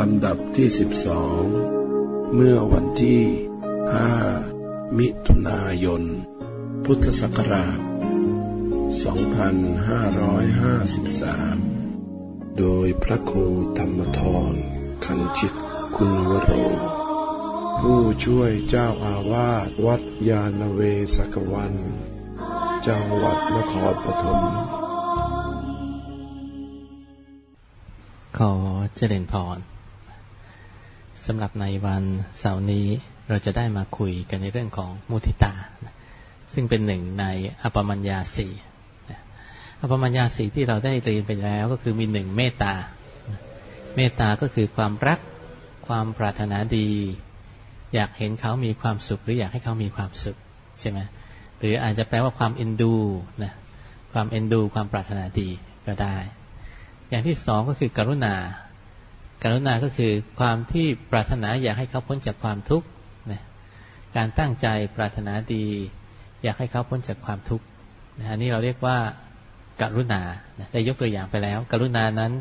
ลำดับที่สิบสองเมื่อวันที่ห้ามิถุนายน พุทธศักราช 2553 โดยพระครูธรรมทรคันชิตคุณวโร ผู้ช่วยเจ้าอาวาสวัดยาณเวศกวัน จังหวัดนครปฐมขอเจริญพร สำหรับในวันเสาร์นี้เราจะได้มาคุยกันในเรื่องของมุทิตา ซึ่งเป็นหนึ่งในอปมัญญาสี่อปมัญญาสี่ที่เราได้เรียนไปแล้วก็คือมีหนึ่งเมตตา เมตตาก็คือความรัก ความปรารถนาดี อยากเห็นเขามีความสุข หรืออยากให้เขามีความสุขใช่ไหมหรืออาจจะแปลว่าความเอ็นดูนะความเอ็นดู ความปรารถนาดีก็ได้ อย่างที่สองก็คือกรุณา กรุณาก็คือความที่ปรารถนาอยากให้เขาพ้นจากความทุกข์นะการตั้งใจปรารถนาดี อยากให้เขาพ้นจากความทุกข์นะอันนี้เราเรียกว่าการุณาได้ยกตัวอย่างไปแล้วกรุณานั้น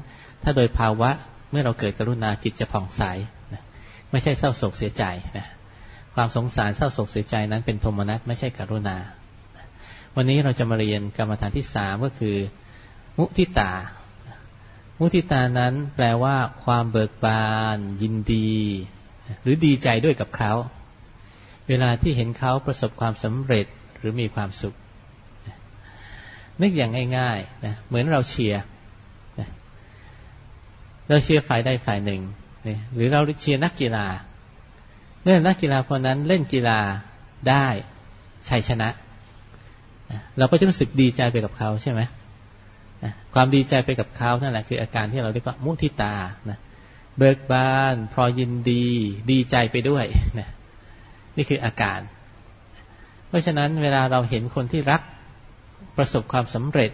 ถ้าโดยภาวะเมื่อเราเกิดกรุณาจิตจะผ่องใสนะไม่ใช่เศร้าโศกเสียใจนะความสงสารเศร้าโศกเสียใจนั้นเป็นโทมนัสไม่ใช่กรุณา วันนี้เราจะมาเรียนกรรมฐานที่สามก็คือ มุทิตา มุทิตานั้นแปลว่า ความเบิกบาน ยินดี หรือดีใจด้วยกับเขา เวลาที่เห็นเขาประสบความสำเร็จหรือมีความสุข นึกอย่างง่ายๆนะเหมือนเราเชียร์เราเชียร์ฝ่ายใดฝ่ายหนึ่ง หรือเราเชียร์นักกีฬาเมื่อนักกีฬาคนนั้นเล่นกีฬาได้ชัยชนะ เราก็จะรู้สึกดีใจไปกับเขาใช่ไหม ความดีใจไปกับเขานั่นแหละคืออาการที่เราเรียกว่ามุทิตานะเบิกบานพอยินดี ดีใจไปด้วยนะนี่คืออาการ เพราะฉะนั้นเวลาเราเห็นคนที่รักประสบความสำเร็จ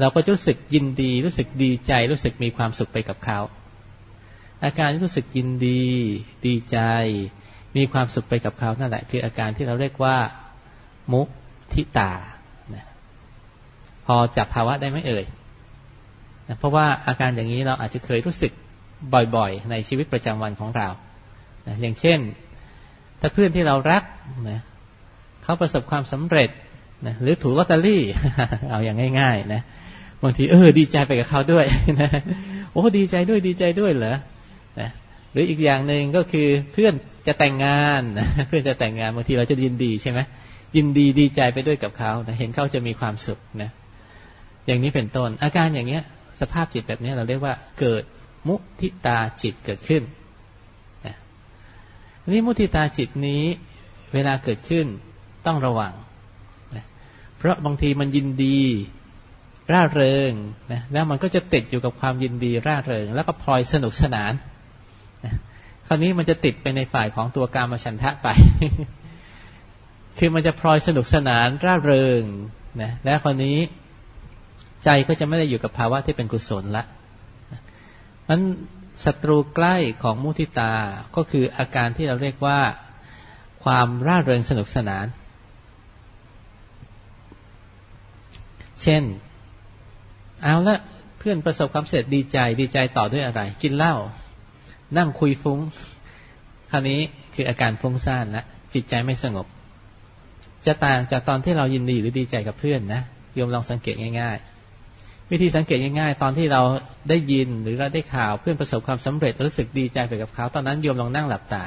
เราก็รู้สึกยินดี รู้สึกดีใจ รู้สึกมีความสุขไปกับเขา อาการที่รู้สึกยินดี ดีใจ มีความสุขไปกับเขานั่นแหละ คืออาการที่เราเรียกว่า มุทิตา พอจับภาวะได้ไหมเอ่ยนะเพราะว่าอาการอย่างนี้เราอาจจะเคยรู้สึกบ่อยๆ ในชีวิตประจำวันของเรานะอย่างเช่น ถ้าเพื่อนที่เรารักนะเขาประสบความสำเร็จนะหรือถูกลอตเตอรี่ เอาอย่างง่าย ๆ นะบางทีเออดีใจไปกับเขาด้วยนะโอ้ดีใจด้วยดีใจด้วยเหรอนะหรืออีกอย่างหนึ่งก็คือเพื่อนจะแต่งงานนะเพื่อนจะแต่งงานบางทีเราจะยินดีใช่ไหมยินดีดีใจไปด้วยกับเขานะเห็นเขาจะมีความสุขนะ อย่างนี้เป็นต้น อาการอย่างเนี้ย สภาพจิตแบบนี้เราเรียกว่า เกิดมุทิตาจิตเกิดขึ้นนี่มุทิตาจิตนี้ เวลาเกิดขึ้นต้องระวังเพราะบางทีมันยินดี ร่าเริงนะแล้วมันก็จะติดอยู่กับความยินดีร่าเริง แล้วก็พลอยสนุกสนานนะคราวนี้มันจะติดไปในฝ่ายของตัวการมาชันทะไป คือมันจะพลอยสนุกสนานร่าเริงนะแล้วคราวนี้ ใจก็จะไม่ได้อยู่กับภาวะที่เป็นกุศลละนั้นศัตรูใกล้ของมุทิตาก็คืออาการที่เราเรียกว่า ความร่าเริงสนุกสนาน เช่น เอาละเพื่อนประสบความสำเร็จดีใจดีใจต่อด้วยอะไร กินเหล้านั่งคุยฟุง้ง คราวนี้คืออาการฟุ้งซ่านละจิตใจไม่สงบ จะต่างจากตอนที่เรายินดีหรือดีใจกับเพื่อนนะโยมลองสังเกตง่าย ๆ วิธีสังเกตง่ายๆ ตอนที่เราได้ยินหรือเราได้ข่าวเพื่อนประสบความสำเร็จรู้สึกดีใจไปกับเขา ตอนนั้นโยมลองนั่งหลับตา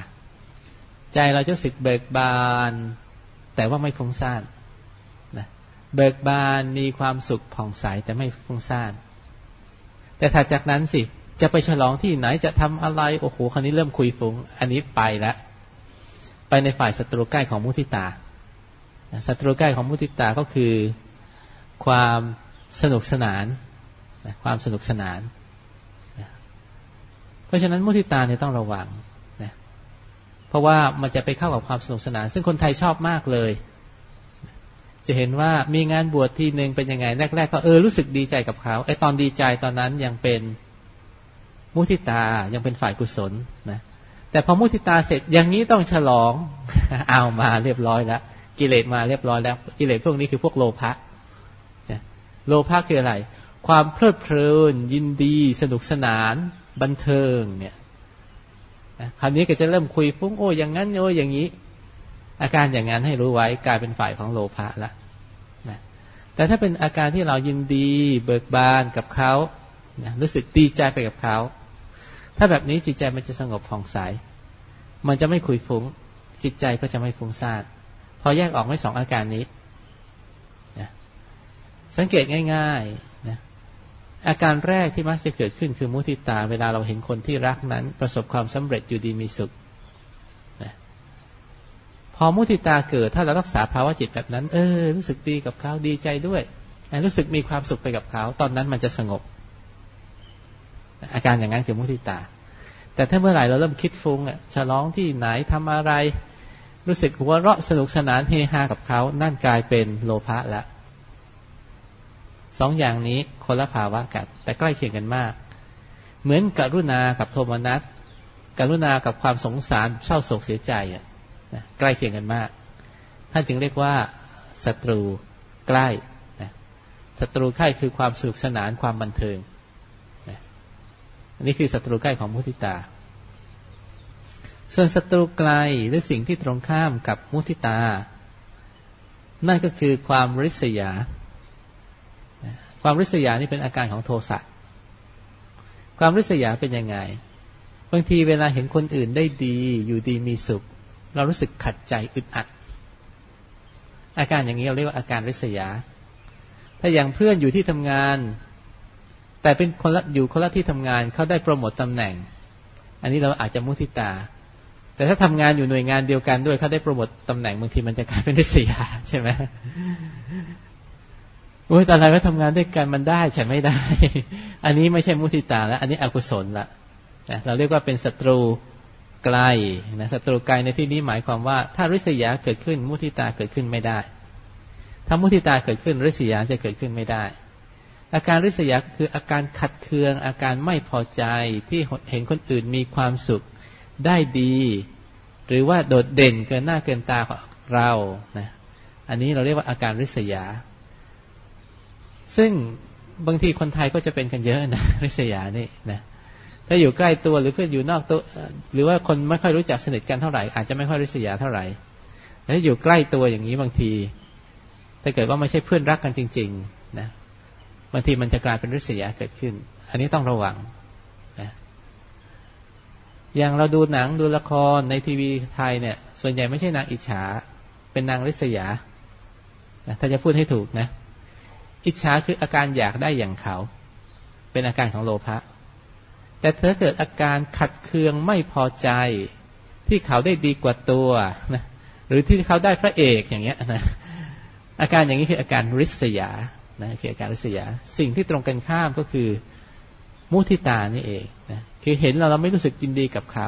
ใจเราจะรู้สึกเบิกบาน แต่ว่าไม่ฟุ้งซ่านนะเบิกบานมีความสุขผ่องใสแต่ไม่ฟุ้งซ่าน แต่ถัดจากนั้นสิจะไปฉลองที่ไหนจะทำอะไรโอ้โหคราวนี้เริ่มคุยฟุง้ง อันนี้ไปแล้วไปในฝ่ายศัตรูใกล้ของมุทิตาศัตรูใกล้ของมุทิตาก็คือความ สนุกสนานความสนุกสนานเพราะฉะนั้นมุทิตาเนี่ยต้องระวังนะเพราะว่ามันจะไปเข้ากับความสนุกสนาน ซึ่งคนไทยชอบมากเลย จะเห็นว่ามีงานบวชทีหนึ่งเป็นยังไงแรกๆก็เออรู้สึกดีใจกับเขาไอ้ตอนดีใจตอนนั้นยังเป็นมุทิตายังเป็นฝ่ายกุศลนะแต่พอมุทิตาเสร็จอย่างนี้ต้องฉลองเอามาเรียบร้อยแล้วกิเลสมาเรียบร้อยแล้ว กิเลสพวกนี้คือพวกโลภะ โลภะคืออะไร ความเพลิดเพลิน ยินดี สนุกสนาน บันเทิงเนี่ยคราวนี้ก็จะเริ่มคุยฟุ้งโอ้อย่างนั้นโอ้อย่างนี้ อาการอย่างนั้นให้รู้ไว้กลายเป็นฝ่ายของโลภะละนะแต่ถ้าเป็นอาการที่เรายินดี เบิกบานกับเขานะรู้สึกดีใจไปกับเขา ถ้าแบบนี้จิตใจมันจะสงบผ่องใส มันจะไม่คุยฟุ้ง จิตใจก็จะไม่ฟุ้งซ่านพอแยกออกไม่สองอาการนี้ สังเกตง่ายๆนะอาการแรกที่มักจะเกิดขึ้นคือมุทิตา เวลาเราเห็นคนที่รักนั้น ประสบความสำเร็จอยู่ดีมีสุขนะพอมุทิตาเกิดถ้าเรารักษาภาวะจิตแบบนั้น เออ รู้สึกดีกับเขาดีใจด้วยรู้สึกมีความสุขไปกับเขาตอนนั้นมันจะสงบ อาการอย่างนั้นคือมุทิตา แต่ถ้าเมื่อไหร่เราเริ่มคิดฟุ้งอะฉลองที่ไหนทำอะไร รู้สึกหัวเราะสนุกสนานเฮฮากับเขานั่นกลายเป็นโลภะแล้ว สองอย่างนี้คนละภาวะกัน แต่ใกล้เคียงกันมาก เหมือนกรุณากับโทมนัสกรุณากับความสงสารเศร้าโศกเสียใจอะใกล้เคียงกันมาก ท่านจึงเรียกว่าศัตรูใกล้ศัตรูใกล้คือความสนุกสนานความบันเทิงอันนี้คือศัตรูใกล้ของมุทิตา ส่วนศัตรูไกลหรือสิ่งที่ตรงข้ามกับมุทิตา นั่นก็คือความริษยา ความริษยานี่เป็นอาการของโทสะความริษยาเป็นยังไง บางทีเวลาเห็นคนอื่นได้ดี อยู่ดีมีสุข เรารู้สึกขัดใจอึดอัด อาการอย่างนี้เราเรียกว่าอาการริษยา ถ้าอย่างเพื่อนอยู่ที่ทำงาน แต่เป็นคนละอยู่คนละที่ทำงานเขาได้โปรโมตตำแหน่ง อันนี้เราอาจจะมุทิตา แต่ถ้าทำงานอยู่หน่วยงานเดียวกันด้วยเขาได้โปรโมทตำแหน่งบางทีมันจะกลายเป็นริษยาใช่ไหม โอ้ยตอนไรว่าทำงานด้วยกันมันได้ใช่ไม่ได้ อันนี้ไม่ใช่มุทิตาแล้วอันนี้อกุศลละนะเราเรียกว่าเป็นศัตรูไกลนะศัตรูไกลในที่นี้หมายความว่า ถ้าริษยาเกิดขึ้นมุทิตาเกิดขึ้นไม่ได้ ถ้ามุทิตาเกิดขึ้นริษยาจะเกิดขึ้นไม่ได้ อาการริษยาคืออาการขัดเคือง อาการไม่พอใจที่เห็นคนอื่นมีความสุขได้ดี หรือว่าโดดเด่นเกินหน้าเกินตาของเรานะอันนี้เราเรียกว่าอาการริษยา ซึ่งบางทีคนไทยก็จะเป็นกันเยอะนะริษยานี่นะถ้าอยู่ใกล้ตัวหรือเพื่อนอยู่นอกตัวหรือว่าคนไม่ค่อยรู้จักสนิทกันเท่าไหร่อาจจะไม่ค่อยริษยาเท่าไหร่แต่ถ้าอยู่ใกล้ตัวอย่างนี้บางทีถ้าเกิดว่าไม่ใช่เพื่อนรักกันจริง ๆ นะบางทีมันจะกลายเป็นริษยาเกิดขึ้น อันนี้ต้องระวังนะอย่างเราดูหนังดูละครในทีวีไทยเนี่ย ส่วนใหญ่ไม่ใช่นางอิจฉา เป็นนางริษยาถ้าจะพูดให้ถูกนะ อิจฉาคืออาการอยากได้อย่างเขา เป็นอาการของโลภะแต่ถ้าเกิดอาการขัดเคืองไม่พอใจ ที่เขาได้ดีกว่าตัวนะหรือที่เขาได้พระเอกอย่างเงี้ยนะอาการอย่างนี้คืออาการริษยานะคืออาการริษยา สิ่งที่ตรงกันข้ามก็คือมุทิตานี่เองนะคือเห็นเราเราไม่รู้สึกยินดีกับเขา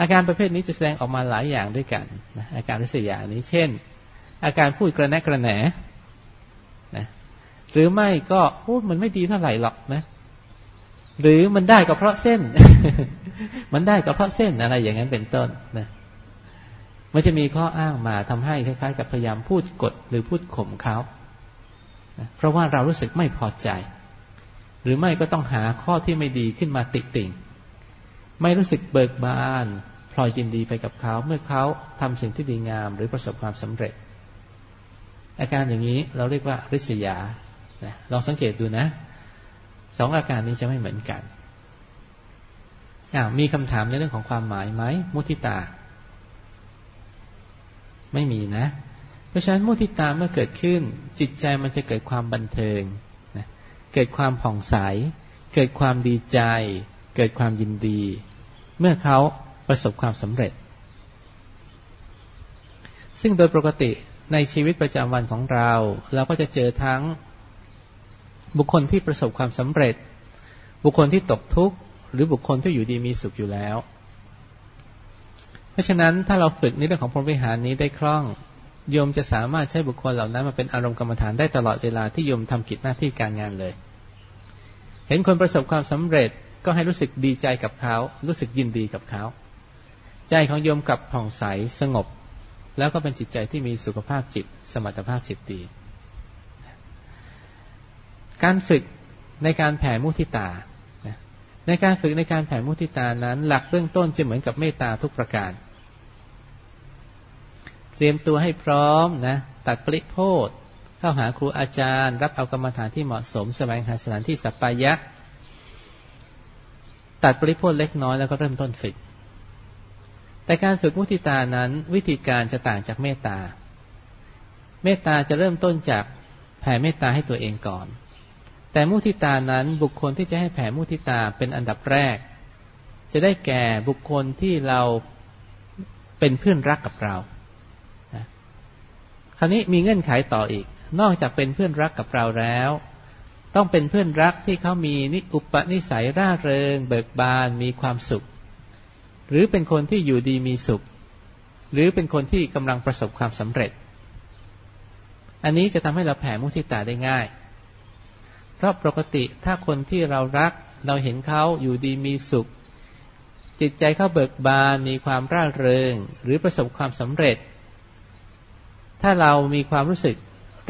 อาการประเภทนี้จะแสดงออกมาหลายอย่างด้วยกันนะอาการริษยานี้ เช่น อาการพูดกระแนกกระแหน หรือไม่ก็โอ้มันไม่ดีเท่าไหร่หรอกนะ หรือมันได้ก็เพราะเส้น มันได้ก็เพราะเส้นอะไรอย่างนั้นเป็นต้นนะมันจะมีข้ออ้างมาทำให้คล้ายๆ กับพยายามพูดกดหรือพูดข่มเขานะเพราะว่าเรารู้สึกไม่พอใจ หรือไม่ก็ต้องหาข้อที่ไม่ดีขึ้นมาติติ่งไม่รู้สึกเบิกบานพลอยยินดีไปกับเขา เมื่อเขาทำสิ่งที่ดีงาม หรือประสบความสำเร็จ อาการอย่างนี้เราเรียกว่าริษยา ลองสังเกตดูนะสองอาการนี้จะไม่เหมือนกันมีคำถามในเรื่องของความหมายไหมมุทิตา ไม่มีนะ เพราะฉะนั้นมุทิตาเมื่อเกิดขึ้น จิตใจมันจะเกิดความบันเทิงเกิดความผ่องใส เกิดความดีใจ เกิดความยินดี เมื่อเขาประสบความสำเร็จ ซึ่งโดยปกติในชีวิตประจำวันของเรา เราก็จะเจอทั้ง บุคคลที่ประสบความสำเร็จ บุคคลที่ตกทุกข์หรือบุคคลที่อยู่ดีมีสุขอยู่แล้ว เพราะฉะนั้นถ้าเราฝึกในเรื่องของพรหมวิหารนี้ได้คล่องโยมจะสามารถใช้บุคคลเหล่านั้นมาเป็นอารมณ์กรรมฐานได้ตลอดเวลาที่โยมทำกิจหน้าที่การงานเลย เห็นคนประสบความสำเร็จก็ให้รู้สึกดีใจกับเขา รู้สึกยินดีกับเขา ใจของโยมกับผ่องใสสงบ แล้วก็เป็นจิตใจที่มีสุขภาพจิต สมรรถภาพจิตดี การฝึกในการแผ่มุทิตา ในการฝึกในการแผ่มุทิตานั้น หลักเบื้องต้นจะเหมือนกับเมตตาทุกประการ เตรียมตัวให้พร้อมนะ ตัดปริโพธเข้าหาครูอาจารย์ รับเอากรรมฐานที่เหมาะสมแสวงหาสถานที่สัปปายะ ตัดปริโพธเล็กน้อยแล้วก็เริ่มต้นฝึก แต่การฝึกมุทิตานั้น วิธีการจะต่างจากเมตตา เมตตาจะเริ่มต้นจากแผ่เมตตาให้ตัวเองก่อน แต่มุทิตานั้นบุคคลที่จะให้แผ่มุทิตาเป็นอันดับแรก จะได้แก่บุคคลที่เราเป็นเพื่อนรักกับเราคราวนี้มีเงื่อนไขต่ออีก นอกจากเป็นเพื่อนรักกับเราแล้ว ต้องเป็นเพื่อนรักที่เขามีนิอุปนิสัยร่าเริง เบิกบานมีความสุข หรือเป็นคนที่อยู่ดีมีสุข หรือเป็นคนที่กำลังประสบความสำเร็จ อันนี้จะทำให้เราแผ่มุทิตาได้ง่าย เพราะปกติถ้าคนที่เรารัก เราเห็นเขาอยู่ดีมีสุข จิตใจเขาเบิกบานมีความร่าเริง หรือประสบความสำเร็จ ถ้าเรามีความรู้สึก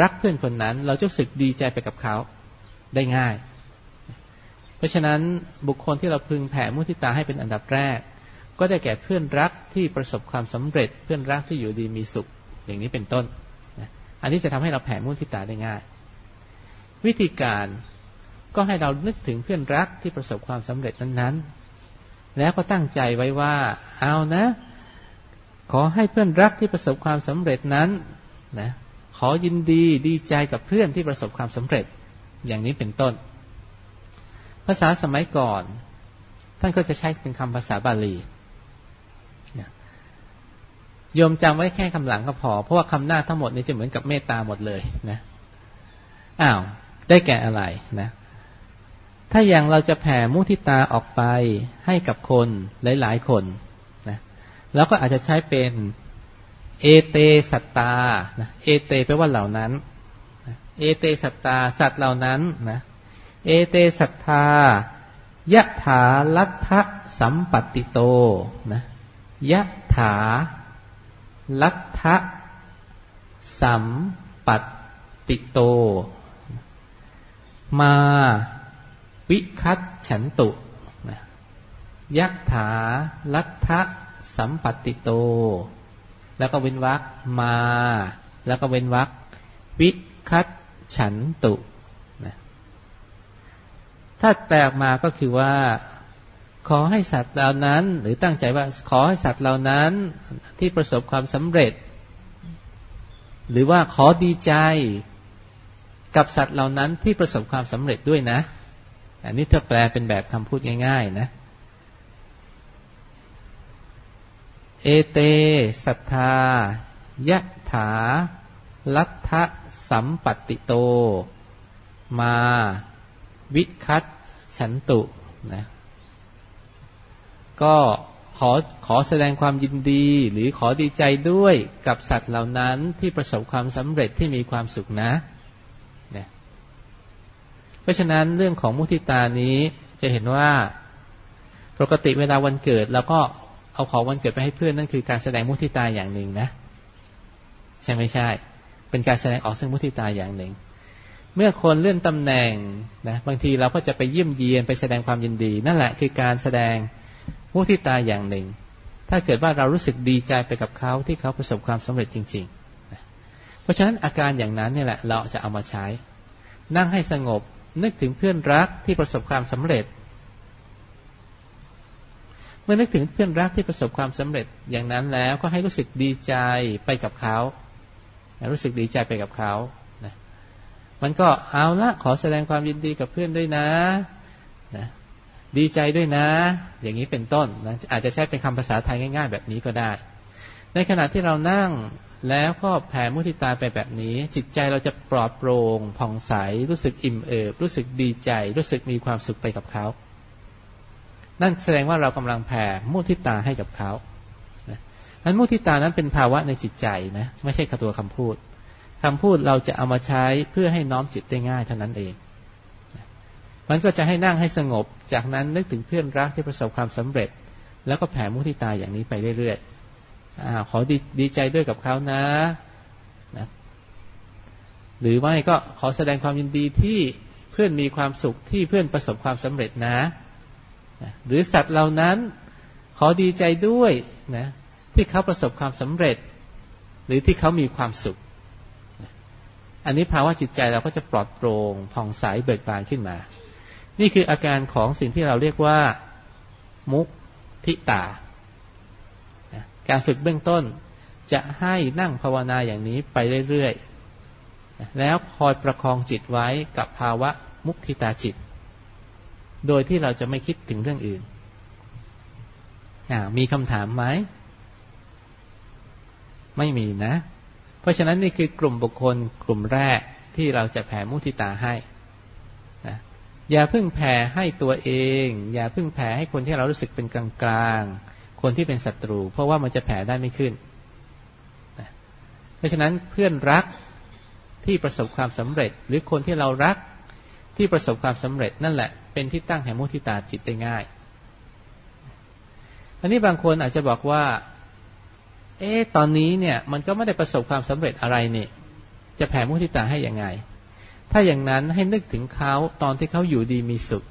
รักเพื่อนคนนั้น เราจะรู้สึกดีใจไปกับเขาได้ง่าย เพราะฉะนั้นบุคคลที่เราพึงแผ่มุทิตาให้เป็นอันดับแรก ก็ได้แก่เพื่อนรักที่ประสบความสำเร็จ เพื่อนรักที่อยู่ดีมีสุข อย่างนี้เป็นต้น อันนี้จะทำให้เราแผ่มุทิตาได้ง่าย วิธีการก็ให้เรานึกถึงเพื่อนรักที่ประสบความสำเร็จนั้นๆ แล้วก็ตั้งใจไว้ว่า เอานะ ขอให้เพื่อนรักที่ประสบความสำเร็จนั้นนะขอยินดีดีใจกับเพื่อนที่ประสบความสำเร็จ อย่างนี้เป็นต้น ภาษาสมัยก่อน ท่านก็จะใช้เป็นคำภาษาบาลีโยมจำไว้แค่คำหลังก็พอ เพราะว่าคำหน้าทั้งหมดนี้จะเหมือนกับเมตตาหมดเลยนะอ้าว ได้แก่อะไรนะ ถ้าอย่างเราจะแผ่มุทิตาออกไปให้กับคนหลาย ๆ คนนะแล้วก็อาจจะใช้เป็นเอเตสัตตานะเอเตแปลว่าเหล่านั้น เอเตสัตตาสัตว์เหล่านั้นนะเอเตสัตตายะถาลัทธสัมปติโตนะยะถาลัทธสัมปติโต มาวิคัตฉันตุยักถาลัทธสัมปติโต แล้วก็เว้นวรรคมา แล้วก็เว้นวรรควิคัตฉันตุถ้าแปลออกมาก็คือว่า ขอให้สัตว์เหล่านั้น หรือตั้งใจว่าขอให้สัตว์เหล่านั้นที่ประสบความสำเร็จ หรือว่าขอดีใจ กับสัตว์เหล่านั้นที่ประสบความสำเร็จด้วยนะ อันนี้ถ้าแปลเป็นแบบคำพูดง่าย ๆ นะ เอเต สัทธายะถา ลัทธสัมปติโต มา วิคัตฉันตุนะ ก็ขอขอแสดงความยินดีหรือขอดีใจด้วยกับสัตว์เหล่านั้นที่ประสบความสำเร็จที่มีความสุขนะ เพราะฉะนั้นเรื่องของมุทิตานี้จะเห็นว่าปกติเวลาวันเกิดเราก็เอาของวันเกิดไปให้เพื่อนนั่นคือการแสดงมุทิตาอย่างหนึ่งนะ ใช่ไม่ใช่ เป็นการแสดงออกซึ่งมุทิตาอย่างหนึ่ง เมื่อคนเลื่อนตำแหน่งนะบางทีเราก็จะไปเยี่ยมเยียนไปแสดงความยินดี นั่นแหละคือการแสดงมุทิตาอย่างหนึ่ง ถ้าเกิดว่าเรารู้สึกดีใจไปกับเขาที่เขาประสบความสำเร็จจริงๆ เพราะฉะนั้นอาการอย่างนั้นนี่แหละ เราจะเอามาใช้ นั่งให้สงบ นึกถึงเพื่อนรักที่ประสบความสำเร็จ เมื่อนึกถึงเพื่อนรักที่ประสบความสำเร็จอย่างนั้นแล้วก็ให้รู้สึกดีใจไปกับเขารู้สึกดีใจไปกับเขานะมันก็เอาละขอแสดงความยินดีกับเพื่อนด้วยนะนะดีใจด้วยนะ อย่างนี้เป็นต้นนะอาจจะใช้เป็นคำภาษาไทยง่าย ๆ แบบนี้ก็ได้ ในขณะที่เรานั่ง แล้วก็แผ่มุทิตาไปแบบนี้ จิตใจเราจะปลอดโปร่งผ่องใส รู้สึกอิ่มเอิบ รู้สึกดีใจ รู้สึกมีความสุขไปกับเขา นั่นแสดงว่าเรากำลังแผ่มุทิตาให้กับเขานั้นมุทิตานั้นเป็นภาวะในจิตใจนะไม่ใช่ตัวคำพูดคำพูดเราจะเอามาใช้เพื่อให้น้อมจิตได้ง่ายเท่านั้นเอง มันก็จะให้นั่งให้สงบ จากนั้นนึกถึงเพื่อนรักที่ประสบความสำเร็จ แล้วก็แผ่มุทิตาอย่างนี้ไปเรื่อยๆ อขอดีดีใจด้วยกับเขานะนะ หรือไม่ก็ขอแสดงความยินดีที่เพื่อนมีความสุขที่เพื่อนประสบความสำเร็จนะหรือสัตว์เหล่านั้นขอดีใจด้วยนะที่เขาประสบความสำเร็จ หรือที่เขามีความสุข อันนี้ภาวะจิตใจเราก็จะปลอดโปร่งผ่องใสเบิกบานขึ้นมา นี่คืออาการของสิ่งที่เราเรียกว่า มุทิตา การฝึกเบื้องต้นจะให้นั่งภาวนาอย่างนี้ไปเรื่อยๆ แล้วคอยประคองจิตไว้กับภาวะมุทิตาจิต โดยที่เราจะไม่คิดถึงเรื่องอื่น มีคำถามไหม ไม่มีนะ เพราะฉะนั้นนี่คือกลุ่มบุคคลกลุ่มแรกที่เราจะแผ่มุทิตาให้นะอย่าเพิ่งแผ่ให้ตัวเอง อย่าเพิ่งแผ่ให้คนที่เรารู้สึกเป็นกลางกลาง คนที่เป็นศัตรู เพราะว่ามันจะแผ่ได้ไม่ขึ้นนะเพราะฉะนั้นเพื่อนรักที่ประสบความสำเร็จ หรือคนที่เรารักที่ประสบความสำเร็จนั่นแหละ เป็นที่ตั้งแห่งมุทิตาจิตได้ง่าย อันนี้บางคนอาจจะบอกว่า เอ๊ะตอนนี้เนี่ย มันก็ไม่ได้ประสบความสำเร็จอะไรนี่จะแผ่มุทิตาให้ยังไง ถ้าอย่างนั้นให้นึกถึงเขาตอนที่เขาอยู่ดีมีสุข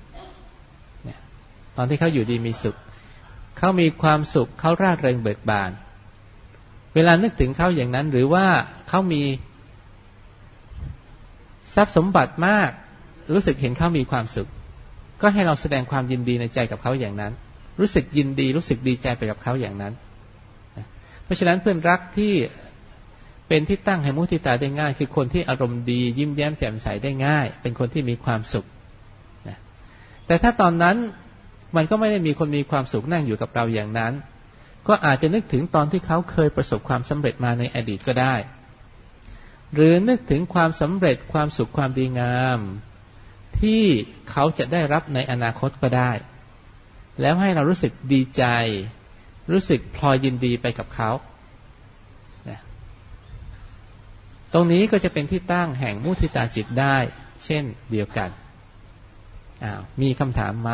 เนี่ยตอนที่เขาอยู่ดีมีสุข เขามีความสุขเขาร่าเริงเบิกบาน เวลานึกถึงเขาอย่างนั้น หรือว่าเขามีทรัพย์สมบัติมาก รู้สึกเห็นเขามีความสุข ก็ให้เราแสดงความยินดีในใจกับเขาอย่างนั้น รู้สึกยินดีรู้สึกดีใจไปกับเขาอย่างนั้น เพราะฉะนั้นเพื่อนรักที่เป็นที่ตั้งให้มุทิตาได้ง่าย คือคนที่อารมณ์ดี ยิ้มแย้มแจ่มใสได้ง่าย เป็นคนที่มีความสุขแต่ถ้าตอนนั้น มันก็ไม่ได้มีคนมีความสุขนั่งอยู่กับเราอย่างนั้น ก็อาจจะนึกถึงตอนที่เขาเคยประสบความสำเร็จมาในอดีตก็ได้ หรือนึกถึงความสำเร็จความสุขความดีงาม ที่เขาจะได้รับในอนาคตก็ได้ แล้วให้เรารู้สึกดีใจ รู้สึกพลอยยินดีไปกับเขาตรงนี้ก็จะเป็นที่ตั้งแห่งมุทิตาจิตได้ เช่นเดียวกัน อ้าว มีคำถามไหม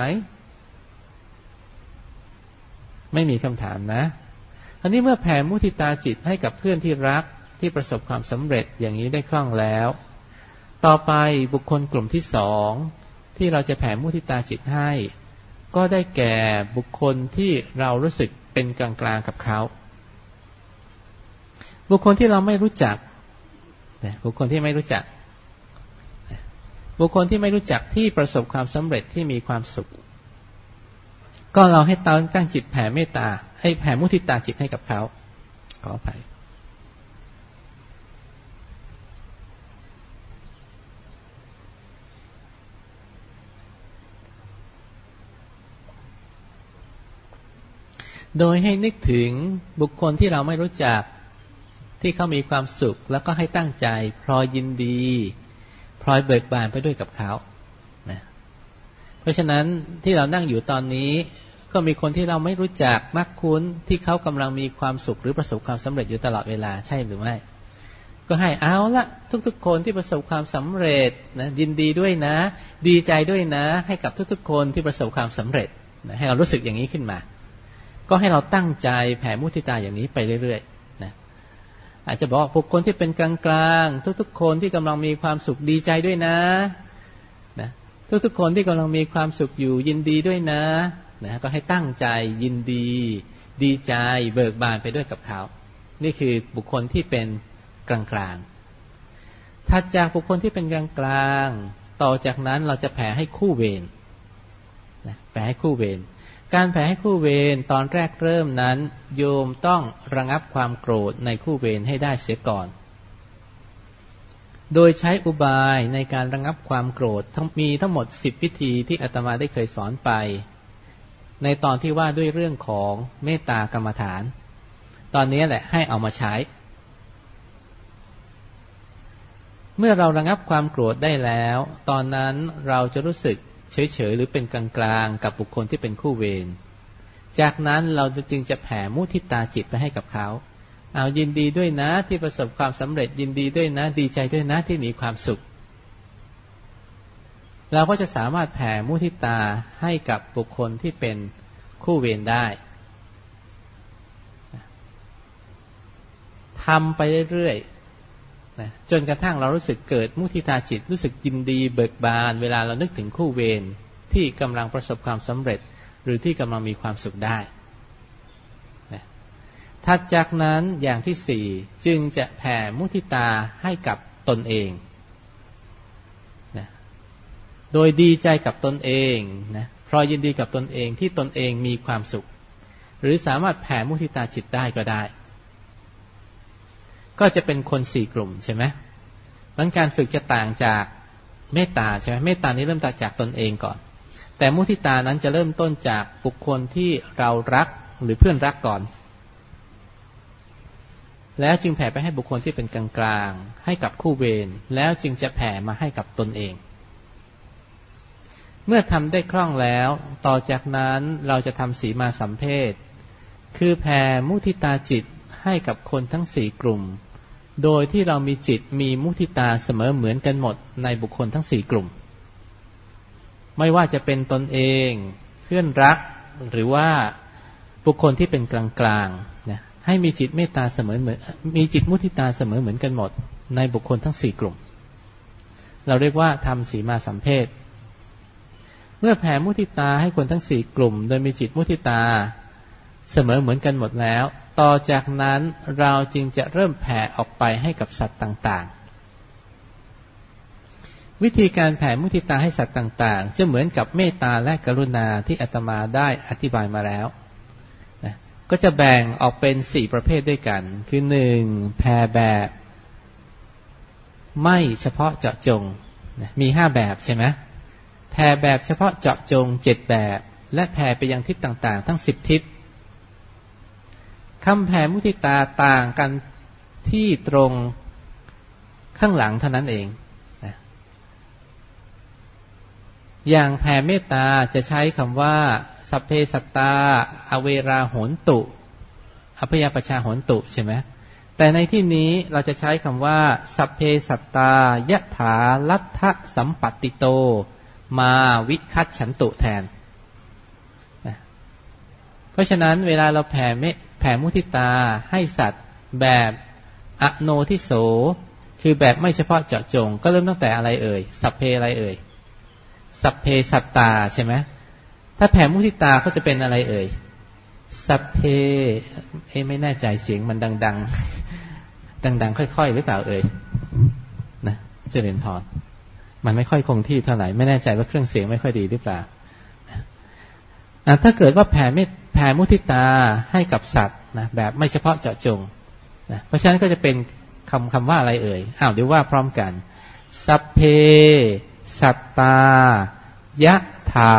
ไม่มีคำถามนะ อันนี้เมื่อแผ่มุทิตาจิตให้กับเพื่อนที่รักที่ประสบความสำเร็จอย่างนี้ได้คล่องแล้ว ต่อไปบุคคลกลุ่มที่สองที่เราจะแผ่มุทิตาจิตให้ ก็ได้แก่บุคคลที่เรารู้สึกเป็นกลางกลางกับเขา บุคคลที่เราไม่รู้จักบุคคลที่ไม่รู้จัก บุคคลที่ไม่รู้จักที่ประสบความสำเร็จที่มีความสุข ก็เราให้ตั้งตั้งจิตแผ่เมตตา ให้แผ่มุทิตาจิตให้กับเขา ขออภัยโดยให้นึกถึงบุคคลที่เราไม่รู้จักที่เขามีความสุข แล้วก็ให้ตั้งใจพลอยยินดีพลอยเบิกบานไปด้วยกับเขา เพราะฉะนั้นที่เรานั่งอยู่ตอนนี้ ก็มีคนที่เราไม่รู้จักมักคุ้นที่เขากำลังมีความสุขหรือประสบความสำเร็จอยู่ตลอดเวลาใช่หรือไม่ ก็ให้เอาละทุกๆคนที่ประสบความสำเร็จนะยินดีด้วยนะ ดีใจด้วยนะ ให้กับทุกๆคนที่ประสบความสำเร็จนะให้เรารู้สึกอย่างนี้ขึ้นมา ก็ให้เราตั้งใจแผ่มุทิตาอย่างนี้ไปเรื่อยๆนะอาจจะบอกบุคคลที่เป็นกลางๆทุกๆคนที่กำลังมีความสุขดีใจด้วยนะ ทุกๆคนที่กำลังมีความสุขอยู่ยินดีด้วยนะนะก็ให้ตั้งใจยินดี ดีใจเบิกบานไปด้วยกับเขา นี่คือบุคคลที่เป็นกลางๆถัดจากบุคคลที่เป็นกลางๆต่อจากนั้นเราจะแผ่ให้คู่เวรนะแผ่ให้คู่เวรการแผ่ให้คู่เวรตอนแรกเริ่มนั้น โยมต้องระงับความโกรธในคู่เวรให้ได้เสียก่อน โดยใช้อุบายในการระงับความโกรธทั้งมีทั้งหมดสิบวิธีที่อาตมาได้เคยสอนไป ในตอนที่ว่าด้วยเรื่องของเมตตากรรมฐาน ตอนนี้แหละให้เอามาใช้ เมื่อเราระงับความโกรธได้แล้ว ตอนนั้นเราจะรู้สึกเฉยๆหรือเป็นกลางๆกับบุคคลที่เป็นคู่เวรจากนั้นเราจึงจะแผ่มุทิตาจิตไปให้กับเขา เอายินดีด้วยนะที่ประสบความสำเร็จยินดีด้วยนะ ดีใจด้วยนะที่มีความสุข เราก็จะสามารถแผ่มุทิตาให้กับบุคคลที่เป็นคู่เวรได้ทำไปเรื่อยนะจนกระทั่งเรารู้สึกเกิดมุทิตาจิตรู้สึกยินดีเบิกบาน เวลาเรานึกถึงคู่เวรที่กำลังประสบความสำเร็จ หรือที่กำลังมีความสุขได้ ถัดจากนั้นอย่างที่สี่จึงจะแผ่มุทิตาให้กับตนเองนะโดยดีใจกับตนเองนะเพราะยินดีกับตนเองที่ตนเองมีความสุข หรือสามารถแผ่มุทิตาจิตได้ก็ได้ ก็จะเป็นคนสี่กลุ่มใช่ไหมมันการฝึกจะต่างจากเมตตาใช่ไหมเมตตานี้เริ่มจากตนเองก่อน แต่มุทิตานั้นจะเริ่มต้นจากบุคคลที่เรารักหรือเพื่อนรักก่อน แล้วจึงแผ่ไปให้บุคคลที่เป็นกลางกลางให้กับคู่เวรแล้วจึงจะแผ่มาให้กับตนเอง เมื่อทำได้คล่องแล้ว ต่อจากนั้นเราจะทำสีมาสัมเพศคือแผ่มุทิตาจิตให้กับคนทั้งสี่กลุ่ม โดยที่เรามีจิตมีมุทิตาเสมอเหมือนกันหมดในบุคคลทั้งสี่กลุ่ม ไม่ว่าจะเป็นตนเอง เพื่อนรักหรือว่าบุคคลที่เป็นกลางกลาง ให้มีจิตเมตตาเสมอเหมือน มีจิตมุทิตาเสมอเหมือนกันหมด ในบุคคลทั้งสี่กลุ่ม เราเรียกว่าทำสีมาสัมเพศเมื่อแผ่มุทิตาให้คนทั้งสี่กลุ่ม โดยมีจิตมุทิตาเสมอเหมือนกันหมดแล้ว ต่อจากนั้นเราจึงจะเริ่มแผ่ออกไปให้กับสัตว์ต่างๆ วิธีการแผ่มุทิตาให้สัตว์ต่าง ๆ จะเหมือนกับเมตตาและกรุณาที่อาตมาได้อธิบายมาแล้ว ก็จะแบ่งออกเป็นสี่ประเภทด้วยกัน คือหนึ่งแผ่แบบ ไม่เฉพาะเจาะจง มีห้าแบบใช่ไหมแผ่แบบเฉพาะเจาะจงเจ็ดแบบ และแผ่ไปยังทิศต่างๆ ทั้งสิบทิศคำแผ่มุทิตาต่างกันที่ตรงข้างหลังเท่านั้นเองนะอย่างแผ่เมตตาจะใช้คำว่า สัพเพสัตตา อเวราโหนตุอภยาปชาโหนตุใช่ไหมแต่ในที่นี้เราจะใช้คำว่า สัพเพสัตตายะถาลัทธสัมปัตติโต มาวิคัตฉันตุแทน เพราะฉะนั้นเวลาเราแผ่เมแผ่มุทิตาให้สัตว์แบบอโนทิโส คือแบบไม่เฉพาะเจาะจง ก็เริ่มตั้งแต่อะไรเอ่ย สัพเพอะไรเอ่ย สัพเพสัตตาใช่ไหม ถ้าแผ่มุทิตาก็จะเป็นอะไรเอ่ยสัพเพเอ้ไม่แน่ใจเสียงมันดัง ๆ ดัง ๆ ค่อย ๆ หรือเปล่าเอ่ยนะเจริญพรมันไม่ค่อยคงที่เท่าไหร่ไม่แน่ใจว่าเครื่องเสียงไม่ค่อยดีหรือเปล่าถ้าเกิดว่าแผ่ไม่แผ่มุทิตาให้กับสัตว์นะแบบไม่เฉพาะเจาะจงนะเพราะฉะนั้นก็จะเป็นคำคำว่าอะไรเอ่ยอ้าวเดี๋ยวว่าพร้อมกัน สัพเพ สัตตายะถา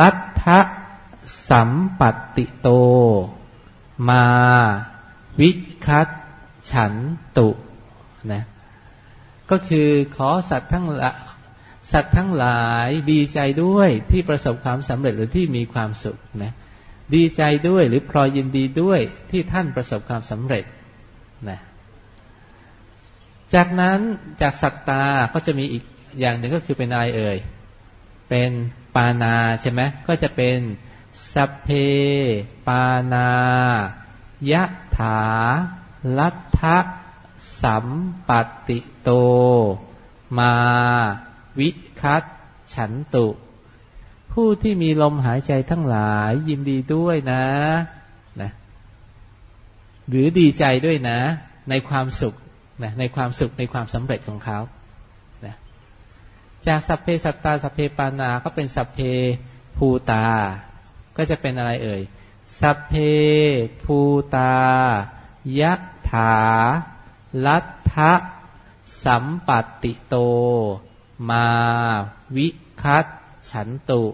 ลัทธะสัมปัตติโต มา วิคัตฉันตุนะก็คือขอสัตว์ทั้งละสัตว์ทั้งหลายดีใจด้วยที่ประสบความสำเร็จหรือที่มีความสุขนะดีใจด้วยหรือพลอยยินดีด้วยที่ท่านประสบความสำเร็จนะจากนั้นจากสัตตาก็จะมีอีกอย่างหนึ่งก็คือเป็นอะไรเอ่ยเป็น ปานาใช่ไหมก็จะเป็นสัพเพปานายะถาลัทธะสัมปติโต มาวิคัตฉันตุ ผู้ที่มีลมหายใจทั้งหลายยินดีด้วยนะนะ หรือดีใจด้วยนะ ในความสุขนะในความสุขในความสำเร็จของเขา จากสัพเพสัตตาสัพเพปานาก็เป็นสัพเพภูตา ก็จะเป็นอะไรเอ่ย สัพเพภูตายะถา ลัทธะสัมปัตติโต มาวิคัตฉันตุ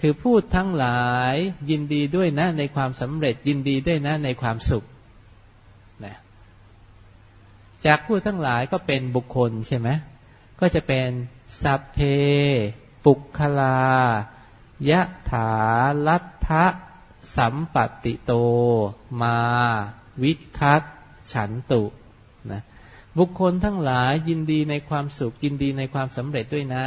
คือพูดทั้งหลายยินดีด้วยนะในความสำเร็จยินดีด้วยนะในความสุขนะจากพูดทั้งหลายก็เป็นบุคคลใช่ไหม ก็จะเป็นสัพเพ ปุคลายะถาลัทธะสัมปติโต มา วิคัตฉันตุนะบุคคลทั้งหลายยินดีในความสุขยินดีในความสำเร็จด้วยนะ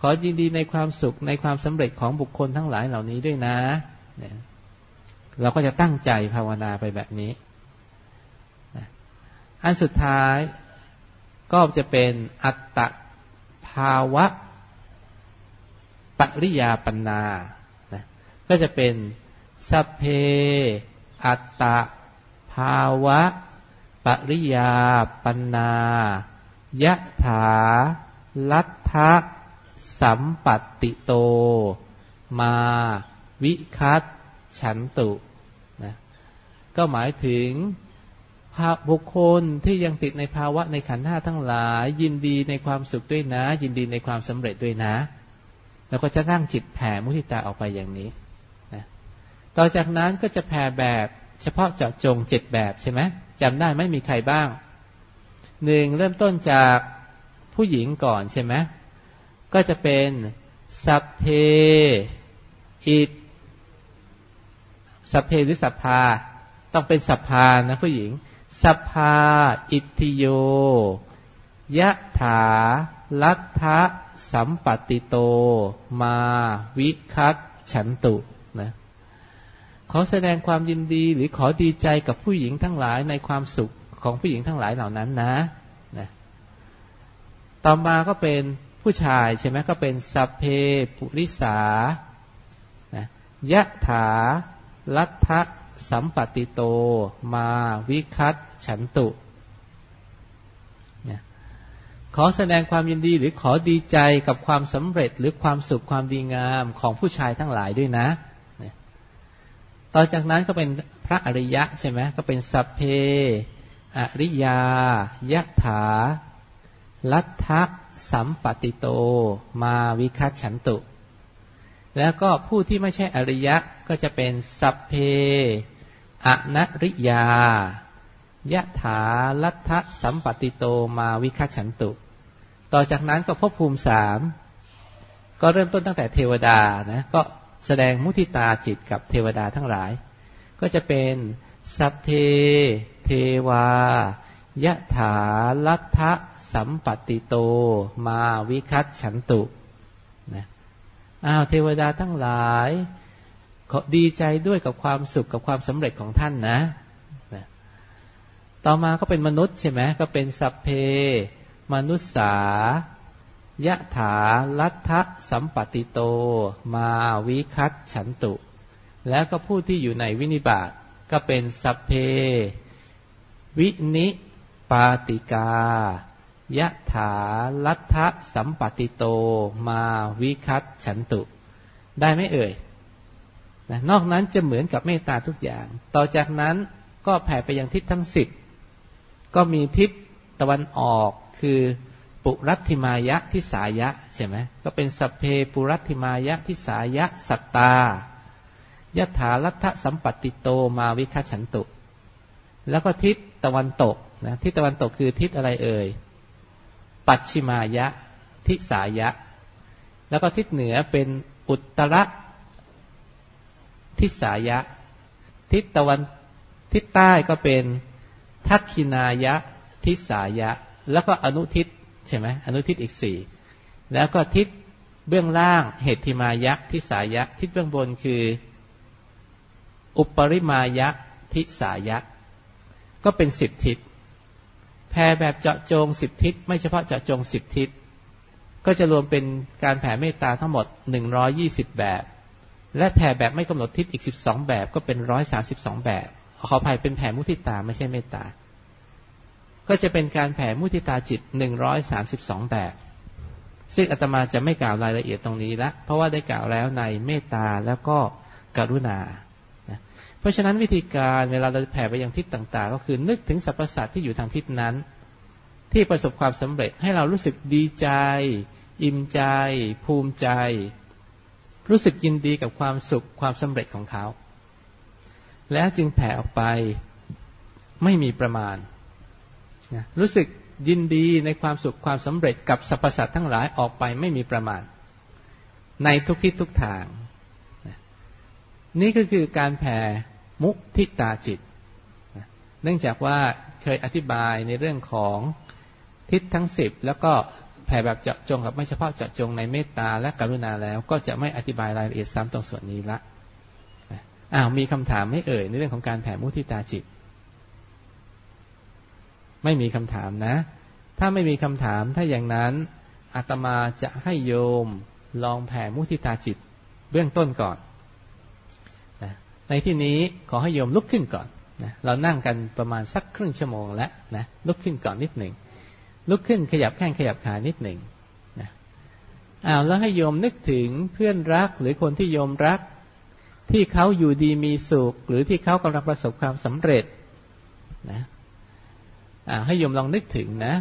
ขอยินดีในความสุขในความสำเร็จของบุคคลทั้งหลายเหล่านี้ด้วยนะ เราก็จะตั้งใจภาวนาไปแบบนี้ อันสุดท้าย ก็จะเป็นอัตตภาวะปริยาปัญนานะก็จะเป็นสเพอัตตภาวะปริยาปัญนายะถาลัทธะสัมปัตติโต มาวิคัตฉันตุนะก็หมายถึง ภาบุคคลที่ยังติดในภาวะในขันธ์ห้าทั้งหลาย ยินดีในความสุขด้วยนะ ยินดีในความสำเร็จด้วยนะ แล้วก็จะนั่งจิตแผ่มุทิตาออกไปอย่างนี้นะต่อจากนั้นก็จะแผ่แบบเฉพาะเจาะจงเจ็ดแบบใช่ไหมจำได้ไม่มีใครบ้างหนึ่งเริ่มต้นจากผู้หญิงก่อนใช่ไหมก็จะเป็นสัพเพอิตสัพเพหรือสัพพาต้องเป็นสัพพานะผู้หญิง สัพพาอิทิโย ยะถา ลัทธะสัมปติโต มา วิคัตฉันตุนะขอแสดงความยินดีหรือขอดีใจกับผู้หญิงทั้งหลายในความสุขของผู้หญิงทั้งหลายเหล่านั้นนะนะ ต่อมาก็เป็นผู้ชายใช่ไหมก็เป็นสัพเพปุริสานะยะถาลัทธะ สัมปติโตมาวิคัตฉันตุขอแสดงความยินดีหรือขอดีใจกับความสำเร็จหรือความสุขความดีงามของผู้ชายทั้งหลายด้วยนะต่อจากนั้นก็เป็นพระอริยะใช่ไหมก็เป็นสัพเพ อริยายะถา ลัทธะสัมปติโต มาวิคัตฉันตุ แล้วก็ผู้ที่ไม่ใช่อริยะก็จะเป็นสัพเพอนริยายะถาลัทธสัมปติโตมาวิคัตฉันตุ ต่อจากนั้นก็พบภูมิสามก็เริ่มต้นตั้งแต่เทวดานะ ก็แสดงมุทิตาจิตกับเทวดาทั้งหลาย ก็จะเป็นสัพเพเทวายะถาลัทธสัมปติโตมาวิคัตฉันตุ อ้าวเทวดาทั้งหลายขอดีใจด้วยกับความสุขกับความสำเร็จของท่านนะนะ ต่อมาก็เป็นมนุษย์ใช่ไหมก็เป็นสัพเพ มนุษสายะถาลัทธะสัมปติโต มาวิคัตฉันตุ แล้วก็ผู้ที่อยู่ในวินิบาตก็เป็นสัพเพ วินิปาติกา ยะถาลัทธะสัมปติโตมาวิคัตฉันตุ ได้ไหมเอ่ยนะนอกนั้นจะเหมือนกับเมตตาทุกอย่าง ต่อจากนั้นก็แผ่ไปยังทิศทั้งสิบก็มีทิศตะวันออกคือปุรัติมายะทิสายะใช่ไหมก็เป็นสเพปุรัติมายะทิสายะสัตตายะถาลัทธสัมปติโตมาวิคัตฉันตุ แล้วก็ทิศตะวันตกนะทิศตะวันตกคือทิศอะไรเอ่ย ปัจฉิมายะ ทิสายะ แล้วก็ทิศเหนือเป็นอุตรทิสายะ ทิศตะวันทิศใต้ก็เป็นทักขินายะ ทิสายะ แล้วก็อนุทิศใช่ไหมอนุทิศอีกสี่แล้วก็ทิศเบื้องล่างเหตุมายะ ทิสายะ ทิศเบื้องบนคือ อุปริมายะ ทิสายะ ก็เป็นสิบทิศ แผ่แบบเจาะจงสิบทิศไม่เฉพาะเจาะจงสิบทิศ ก็จะรวมเป็นการแผ่เมตตาทั้งหมดหนึ่งร้อยี่สิบแบบ และแผ่แบบไม่กำหนดทิศอีกสิบสองแบบก็เป็นร้อยสามสิบสองแบบขออภัยเป็นแผ่มุทิตาไม่ใช่เมตตา ก็จะเป็นการแผ่มุทิตาจิตหนึ่งร้อยสามสิบสองแบบ ซึ่งอาตมาจะไม่กล่าวรายละเอียดตรงนี้ละเพราะว่าได้กล่าวแล้วในเมตตาแล้วก็กรุณา เพราะฉะนั้นวิธีการเวลาเราแผ่ไปยังทิศต่าง ๆ ก็คือนึกถึงสรรพสัตว์ที่อยู่ทางทิศนั้น ที่ประสบความสำเร็จให้เรารู้สึกดีใจ อิ่มใจ ภูมิใจ รู้สึกยินดีกับความสุขความสำเร็จของเขา แล้วจึงแผ่ออกไปไม่มีประมาณนะรู้สึกยินดีในความสุขความสำเร็จกับสรรพสัตว์ทั้งหลายออกไปไม่มีประมาณ ในทุกทิศทุกทาง นี่ก็คือการแผ่ มุทิตาจิต เนื่องจากว่าเคยอธิบายในเรื่องของทิศทั้งสิบแล้วก็แผ่แบบเจาะจงกับไม่เฉพาะเจาะจงในเมตตาและกรุณาแล้ว ก็จะไม่อธิบายรายละเอียดซ้ำตรงส่วนนี้ละอ้าวมีคำถามไม่เอ่ยในเรื่องของการแผ่มุทิตาจิต ไม่มีคำถามนะ ถ้าไม่มีคำถามถ้าอย่างนั้นอาตมาจะให้โยมลองแผ่มุทิตาจิต เบื้องต้นก่อน ในที่นี้ขอให้โยมลุกขึ้นก่อนนะเรานั่งกันประมาณสักครึ่งชั่วโมงแล้วนะลุกขึ้นก่อนนิดหนึ่งลุกขึ้นขยับแข้งขยับขานิดหนึ่งนะอ้าวแล้วให้โยมนึกถึงเพื่อนรักหรือคนที่โยมรัก ที่เขาอยู่ดีมีสุข หรือที่เขากำลังประสบความสำเร็จนะอ่าให้โยมลองนึกถึงนะ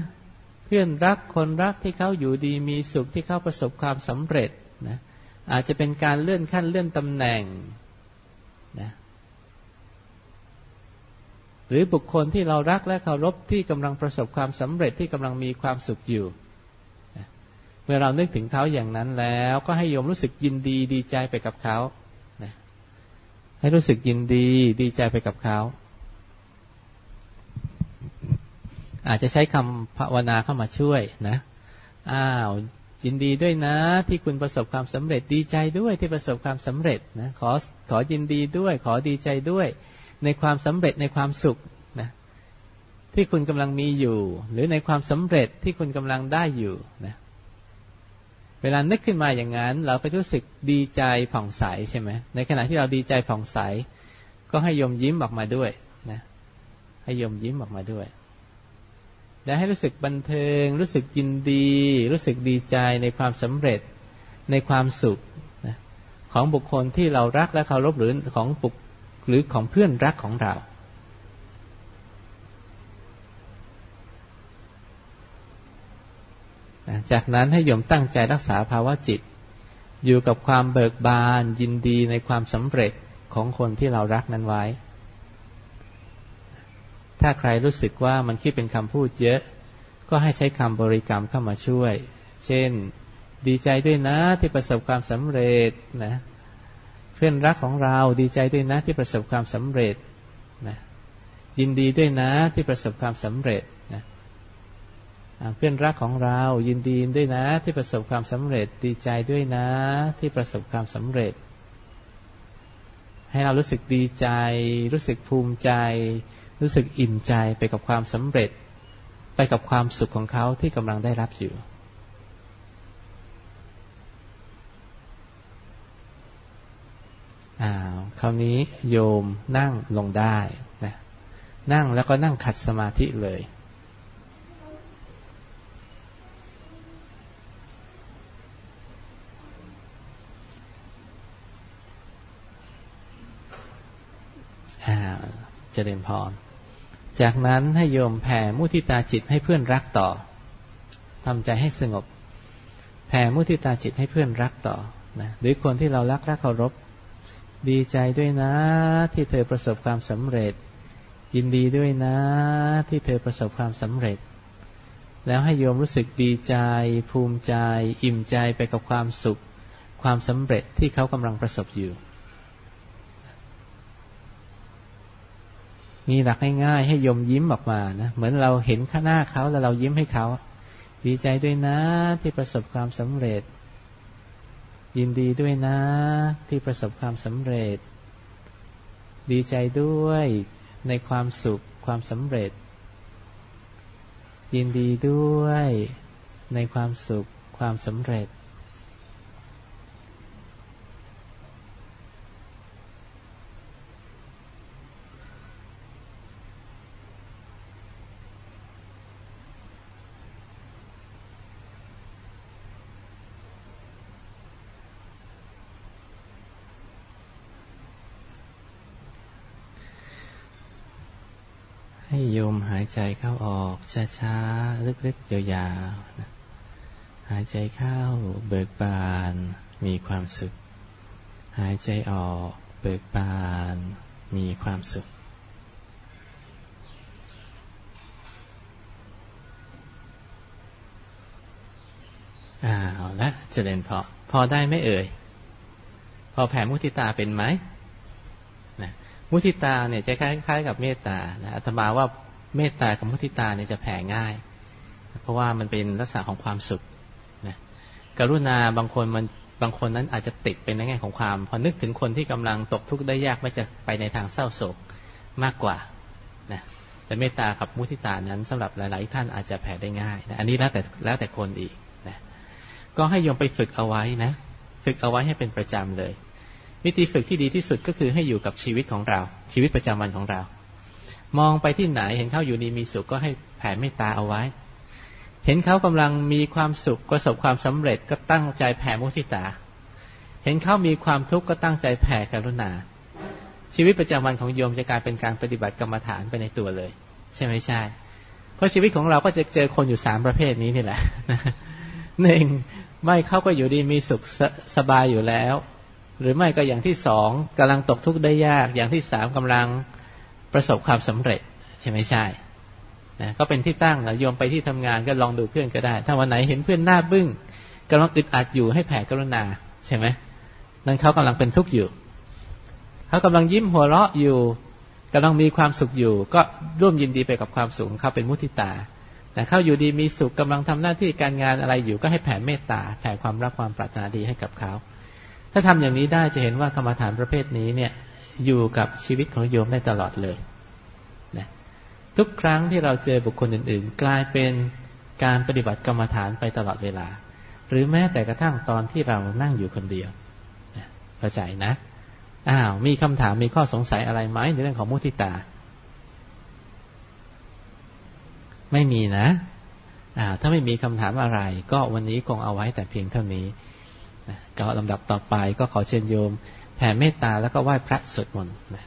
เพื่อนรักคนรักที่เขาอยู่ดีมีสุขที่เขาประสบความสำเร็จนะอาจจะเป็นการเลื่อนขั้นเลื่อนตำแหน่ง นะหรือบุคคลที่เรารักและเคารพที่กำลังประสบความสำเร็จที่กำลังมีความสุขอยู่นะเมื่อเรานึกถึงเขาอย่างนั้นแล้ว ก็ให้โยมรู้สึกยินดีดีใจไปกับเขานะให้รู้สึกยินดีดีใจไปกับเขาอาจจะใช้คำภาวนาเข้ามาช่วยนะ อ้าว ยินดีด้วยนะ ที่คุณประสบความสำเร็จดีใจด้วยที่ประสบความสำเร็จนะขอขอยินดีด้วย ขอดีใจด้วย ในความสำเร็จในความสุขนะที่คุณกำลังมีอยู่ หรือในความสำเร็จที่คุณกำลังได้อยู่นะเวลานึกขึ้นมาอย่างนั้น เราไปรู้สึกดีใจผ่องใสใช่ไหมในขณะที่เราดีใจผ่องใส ก็ให้ยมยิ้มออกมาด้วยนะให้ยมยิ้มออกมาด้วย และให้รู้สึกบันเทิง รู้สึกยินดี รู้สึกดีใจในความสำเร็จในความสุขนะของบุคคลที่เรารักและเคารพหรือของบุคหรือของเพื่อนรักของเรา จากนั้นให้โยมตั้งใจรักษาภาวะจิต อยู่กับความเบิกบานยินดีในความสำเร็จของคนที่เรารักนั้นไว้ ถ้าใครรู้สึกว่ามันคิดเป็นคำพูดเยอะ ก็ให้ใช้คำบริกรรมเข้ามาช่วย เช่น ดีใจด้วยนะที่ประสบความสำเร็จนะ เพื่อนรักของเราดีใจด้วยนะที่ประสบความสำเร็จนะยินดีด้วยนะที่ประสบความสำเร็จนะเพื่อนรักของเรายินดีด้วยนะที่ประสบความสำเร็จ ดีใจด้วยนะที่ประสบความสำเร็จ ให้เรารู้สึกดีใจ รู้สึกภูมิใจ รู้สึกอิ่มใจไปกับความสำเร็จ ไปกับความสุขของเขาที่กำลังได้รับอยู่อ้าวคราวนี้โยมนั่งลงได้นะนั่งแล้วก็นั่งขัดสมาธิเลยเจริญพร จากนั้นให้โยมแผ่มุทิตาจิตให้เพื่อนรักต่อทำใจให้สงบ แผ่มุทิตาจิตให้เพื่อนรักต่อนะหรือคนที่เรารักและเคารพ ดีใจด้วยนะ ที่เธอประสบความสำเร็จ ยินดีด้วยนะ ที่เธอประสบความสำเร็จ แล้วให้โยมรู้สึกดีใจ ภูมิใจ อิ่มใจไปกับความสุข ความสำเร็จที่เขากำลังประสบอยู่ มีหลักง่ายๆให้ยมยิ้มออกมานะเหมือนเราเห็นข้างหน้าเขาแล้วเรายิ้มให้เขาดีใจด้วยนะที่ประสบความสำเร็จ ยินดีด้วยนะ ที่ประสบความสำเร็จ ดีใจด้วยในความสุขความสำเร็จ ยินดีด้วยในความสุขความสำเร็จ ใจเข้าออกช้าๆลึกๆยาวๆหายใจเข้าเบิกบานมีความสุข หายใจออกเบิกบานมีความสุขอ้าวและเจริญพอ พอได้ไม่เอ่ย พอแผ่มุทิตาเป็นไหมนะมุทิตาเนี่ยจะคล้ายๆกับเมตตานะอาตมาว่า เมตตากับมุทิตาเนี่ยจะแผ่ง่าย เพราะว่ามันเป็นลักษณะของความสุขนะกรุณาบางคนมันบางคนนั้นอาจจะติดเป็นในแง่ของความ พอนึกถึงคนที่กำลังตกทุกข์ได้ยากไม่จะไปในทางเศร้าโศกมากกว่านะแต่เมตตากับมุทิตานั้นสำหรับหลาย ๆ ท่านอาจจะแผ่ได้ง่ายนะอันนี้แล้วแต่แล้วแต่คนอีกนะก็ให้ยมไปฝึกเอาไว้นะฝึกเอาไว้ให้เป็นประจำเลย วิธีฝึกที่ดีที่สุดก็คือให้อยู่กับชีวิตของเรา ชีวิตประจำวันของเรา มองไปที่ไหนเห็นเขาอยู่ดีมีสุขก็ให้แผ่เมตตาเอาไว้ เห็นเขากำลังมีความสุขประสบความสำเร็จก็ตั้งใจแผ่มุทิตา เห็นเขามีความทุกข์ก็ตั้งใจแผ่กรุณา ชีวิตประจำวันของโยมจะกลายเป็นการปฏิบัติกรรมฐานไปในตัวเลย ใช่ไหมใช่ เพราะชีวิตของเราก็จะเจอคนอยู่สามประเภทนี้นี่แหละหนึ่งไม่เขาก็อยู่ดีมีสุขสสบายอยู่แล้ว หรือไม่ก็อย่างที่สองกำลังตกทุกข์ได้ยาก อย่างที่สามกำลัง ประสบความสำเร็จใช่ไหมใช่นะก็เป็นที่ตั้งนะโยมไปที่ทำงานก็ลองดูเพื่อนก็ได้ ถ้าวันไหนเห็นเพื่อนหน้าบึ้งกำลังอึดอัดอยู่ให้แผ่กรุณาใช่ไหมนั่นเขากำลังเป็นทุกข์อยู่ เขากำลังยิ้มหัวเราะอยู่กำลังมีความสุขอยู่ ก็ร่วมยินดีไปกับความสุขเขาเป็นมุทิตาแต่เขาอยู่ดีมีสุขกำลังทำหน้าที่การงานอะไรอยู่ ก็ให้แผ่เมตตาแผ่ความรักความปรารถนาดีให้กับเขา ถ้าทำอย่างนี้ได้จะเห็นว่ากรรมฐานประเภทนี้เนี่ย อยู่กับชีวิตของโยมได้ตลอดเลยนะทุกครั้งที่เราเจอบุคคลอื่น ๆ กลายเป็นการปฏิบัติกรรมฐานไปตลอดเวลา หรือแม้แต่กระทั่งตอนที่เรานั่งอยู่คนเดียวเข้าใจนะอ้าวมีคำถามมีข้อสงสัยอะไรไหมในเรื่องของมุทิตา ไม่มีนะอ่าถ้าไม่มีคำถามอะไร ก็วันนี้คงเอาไว้แต่เพียงเท่านี้ก็ลำดับต่อไปก็ขอเชิญโยม ผ่เมตตาแล้วก็ไหว้พระสวดมนต์นะ